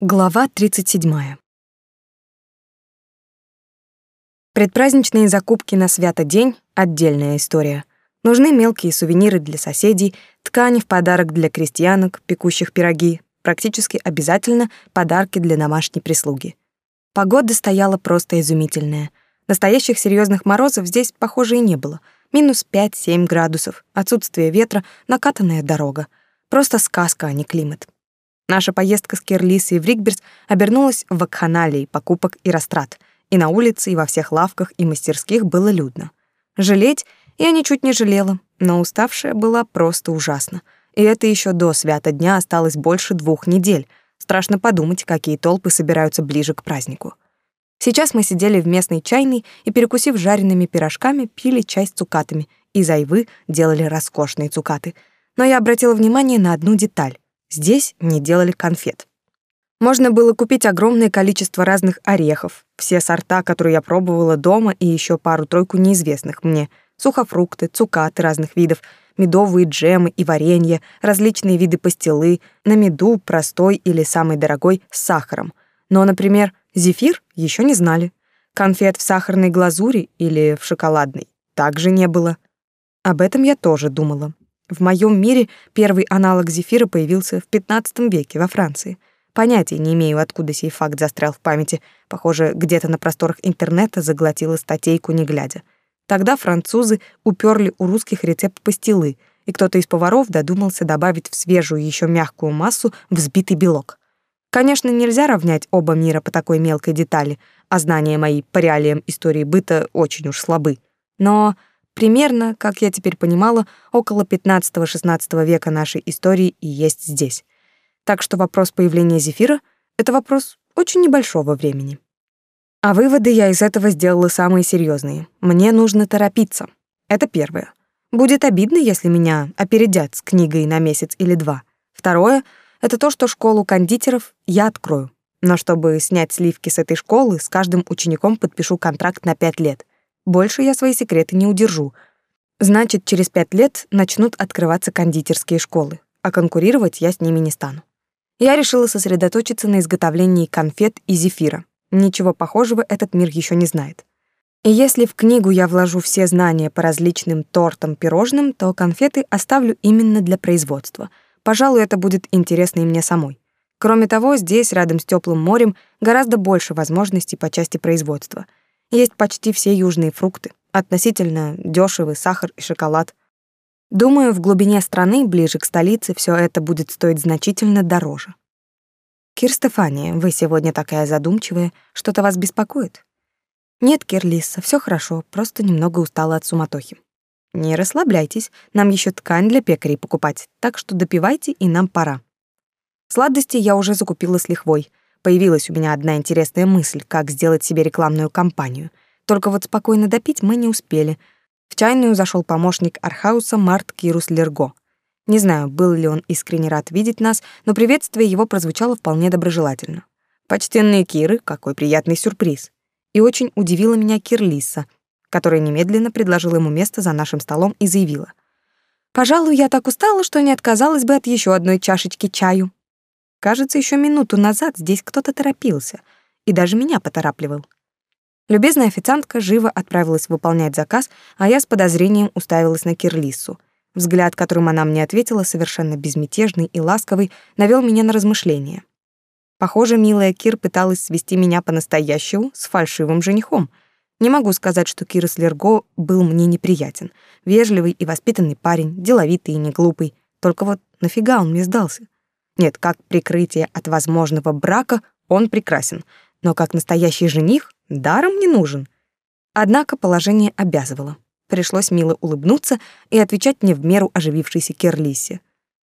Глава 37. Предпраздничные закупки на свято день — отдельная история. Нужны мелкие сувениры для соседей, ткани в подарок для крестьянок, пекущих пироги, практически обязательно подарки для домашней прислуги. Погода стояла просто изумительная. Настоящих серьезных морозов здесь, похоже, и не было. Минус 5-7 градусов, отсутствие ветра, накатанная дорога. Просто сказка, а не климат. Наша поездка с Кирлисой в Ригберс обернулась в вакханалией покупок и растрат, и на улице, и во всех лавках и мастерских было людно. Жалеть я ничуть не жалела, но уставшая была просто ужасно. И это еще до свята дня осталось больше двух недель. Страшно подумать, какие толпы собираются ближе к празднику. Сейчас мы сидели в местной чайной и, перекусив жареными пирожками, пили чай с цукатами, и зайвы делали роскошные цукаты. Но я обратила внимание на одну деталь. Здесь не делали конфет. Можно было купить огромное количество разных орехов, все сорта, которые я пробовала дома, и еще пару-тройку неизвестных мне, сухофрукты, цукаты разных видов, медовые джемы и варенье, различные виды пастилы, на меду, простой или самый дорогой, с сахаром. Но, например, зефир еще не знали. Конфет в сахарной глазури или в шоколадной также не было. Об этом я тоже думала. В моем мире первый аналог зефира появился в 15 веке во Франции. Понятия не имею, откуда сей факт застрял в памяти. Похоже, где-то на просторах интернета заглотила статейку не глядя. Тогда французы уперли у русских рецепт пастилы, и кто-то из поваров додумался добавить в свежую еще мягкую массу взбитый белок. Конечно, нельзя равнять оба мира по такой мелкой детали, а знания мои по реалиям истории быта очень уж слабы. Но Примерно, как я теперь понимала, около 15-16 века нашей истории и есть здесь. Так что вопрос появления Зефира — это вопрос очень небольшого времени. А выводы я из этого сделала самые серьезные. Мне нужно торопиться. Это первое. Будет обидно, если меня опередят с книгой на месяц или два. Второе — это то, что школу кондитеров я открою. Но чтобы снять сливки с этой школы, с каждым учеником подпишу контракт на пять лет. Больше я свои секреты не удержу. Значит, через пять лет начнут открываться кондитерские школы, а конкурировать я с ними не стану. Я решила сосредоточиться на изготовлении конфет и зефира. Ничего похожего этот мир еще не знает. И если в книгу я вложу все знания по различным тортам, пирожным, то конфеты оставлю именно для производства. Пожалуй, это будет интересно и мне самой. Кроме того, здесь, рядом с теплым морем, гораздо больше возможностей по части производства — есть почти все южные фрукты, относительно дешевый сахар и шоколад. Думаю, в глубине страны, ближе к столице, все это будет стоить значительно дороже. Кир Стефания, вы сегодня такая задумчивая, что-то вас беспокоит? Нет, Кирлиса, все хорошо, просто немного устала от суматохи. Не расслабляйтесь, нам еще ткань для пекарей покупать, так что допивайте, и нам пора. Сладости я уже закупила с лихвой. Появилась у меня одна интересная мысль, как сделать себе рекламную кампанию. Только вот спокойно допить мы не успели. В чайную зашел помощник Архауса Март Кирус Лерго. Не знаю, был ли он искренне рад видеть нас, но приветствие его прозвучало вполне доброжелательно. «Почтенные Киры, какой приятный сюрприз!» И очень удивила меня Кирлиса, которая немедленно предложила ему место за нашим столом и заявила. «Пожалуй, я так устала, что не отказалась бы от еще одной чашечки чаю». Кажется, еще минуту назад здесь кто-то торопился и даже меня поторапливал. Любезная официантка живо отправилась выполнять заказ, а я с подозрением уставилась на Кирлису. Взгляд, которым она мне ответила, совершенно безмятежный и ласковый, навел меня на размышления. Похоже, милая Кир пыталась свести меня по-настоящему с фальшивым женихом. Не могу сказать, что Кир Слерго был мне неприятен. Вежливый и воспитанный парень, деловитый и не глупый. Только вот нафига он мне сдался? Нет, как прикрытие от возможного брака он прекрасен, но как настоящий жених даром не нужен. Однако положение обязывало. Пришлось мило улыбнуться и отвечать мне в меру оживившейся Керлисе.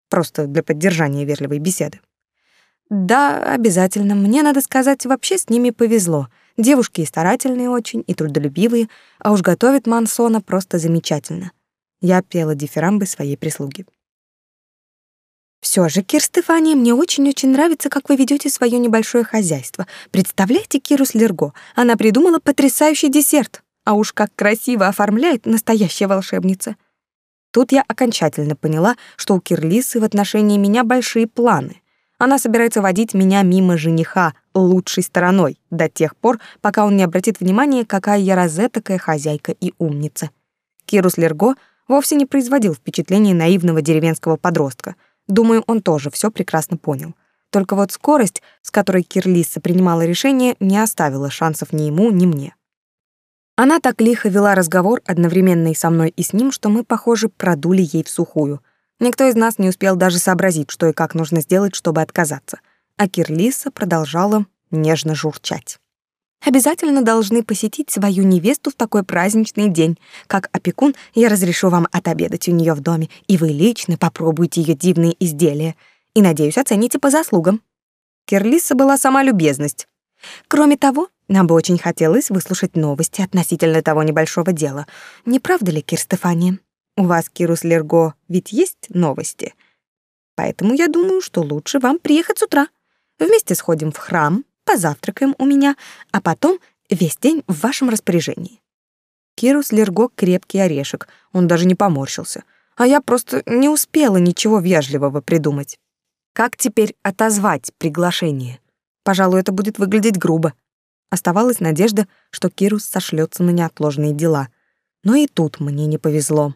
Просто для поддержания верливой беседы. Да, обязательно. Мне, надо сказать, вообще с ними повезло. Девушки и старательные очень, и трудолюбивые, а уж готовит Мансона просто замечательно. Я пела дифирамбы своей прислуги. Все же, Кир Стефания, мне очень-очень нравится, как вы ведете свое небольшое хозяйство. Представляете Киру Слерго? Она придумала потрясающий десерт. А уж как красиво оформляет настоящая волшебница. Тут я окончательно поняла, что у Кирлисы в отношении меня большие планы. Она собирается водить меня мимо жениха лучшей стороной до тех пор, пока он не обратит внимания, какая я розетокая хозяйка и умница. Кирус Лерго вовсе не производил впечатления наивного деревенского подростка. Думаю, он тоже все прекрасно понял. Только вот скорость, с которой Кирлиса принимала решение, не оставила шансов ни ему, ни мне. Она так лихо вела разговор одновременно и со мной, и с ним, что мы, похоже, продули ей в сухую. Никто из нас не успел даже сообразить, что и как нужно сделать, чтобы отказаться. А Кирлиса продолжала нежно журчать. Обязательно должны посетить свою невесту в такой праздничный день. Как опекун, я разрешу вам отобедать у нее в доме, и вы лично попробуете ее дивные изделия. И, надеюсь, оцените по заслугам. Кирлиса была сама любезность. Кроме того, нам бы очень хотелось выслушать новости относительно того небольшого дела. Не правда ли, Кир Стефания? У вас, Кирус Лерго, ведь есть новости. Поэтому я думаю, что лучше вам приехать с утра. Вместе сходим в храм, позавтракаем у меня, а потом весь день в вашем распоряжении. Кирус Лерго крепкий орешек, он даже не поморщился. А я просто не успела ничего вежливого придумать. Как теперь отозвать приглашение? Пожалуй, это будет выглядеть грубо. Оставалась надежда, что Кирус сошлется на неотложные дела. Но и тут мне не повезло.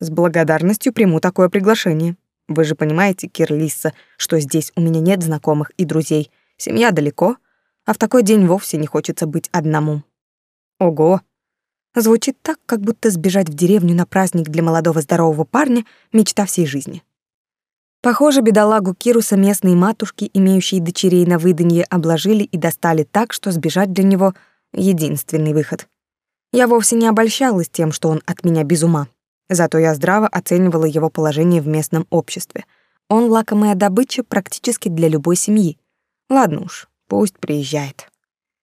С благодарностью приму такое приглашение. Вы же понимаете, Кирлисса, что здесь у меня нет знакомых и друзей. Семья далеко, а в такой день вовсе не хочется быть одному. Ого! Звучит так, как будто сбежать в деревню на праздник для молодого здорового парня — мечта всей жизни. Похоже, бедолагу Кируса местные матушки, имеющие дочерей на выданье, обложили и достали так, что сбежать для него — единственный выход. Я вовсе не обольщалась тем, что он от меня без ума. Зато я здраво оценивала его положение в местном обществе. Он лакомая добыча практически для любой семьи. Ладно уж, пусть приезжает.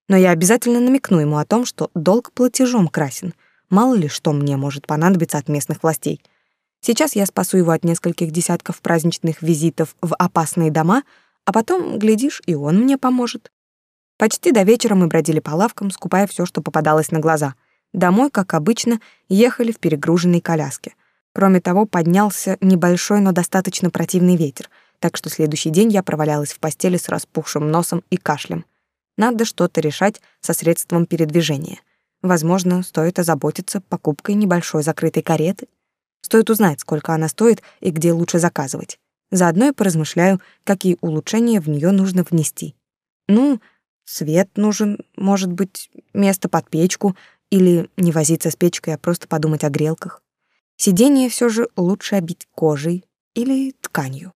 Но я обязательно намекну ему о том, что долг платежом красен. Мало ли что мне может понадобиться от местных властей. Сейчас я спасу его от нескольких десятков праздничных визитов в опасные дома, а потом, глядишь, и он мне поможет. Почти до вечера мы бродили по лавкам, скупая все, что попадалось на глаза — Домой, как обычно, ехали в перегруженной коляске. Кроме того, поднялся небольшой, но достаточно противный ветер, так что следующий день я провалялась в постели с распухшим носом и кашлем. Надо что-то решать со средством передвижения. Возможно, стоит озаботиться покупкой небольшой закрытой кареты. Стоит узнать, сколько она стоит и где лучше заказывать. Заодно и поразмышляю, какие улучшения в нее нужно внести. Ну, свет нужен, может быть, место под печку, или не возиться с печкой, а просто подумать о грелках. Сиденье все же лучше обить кожей или тканью.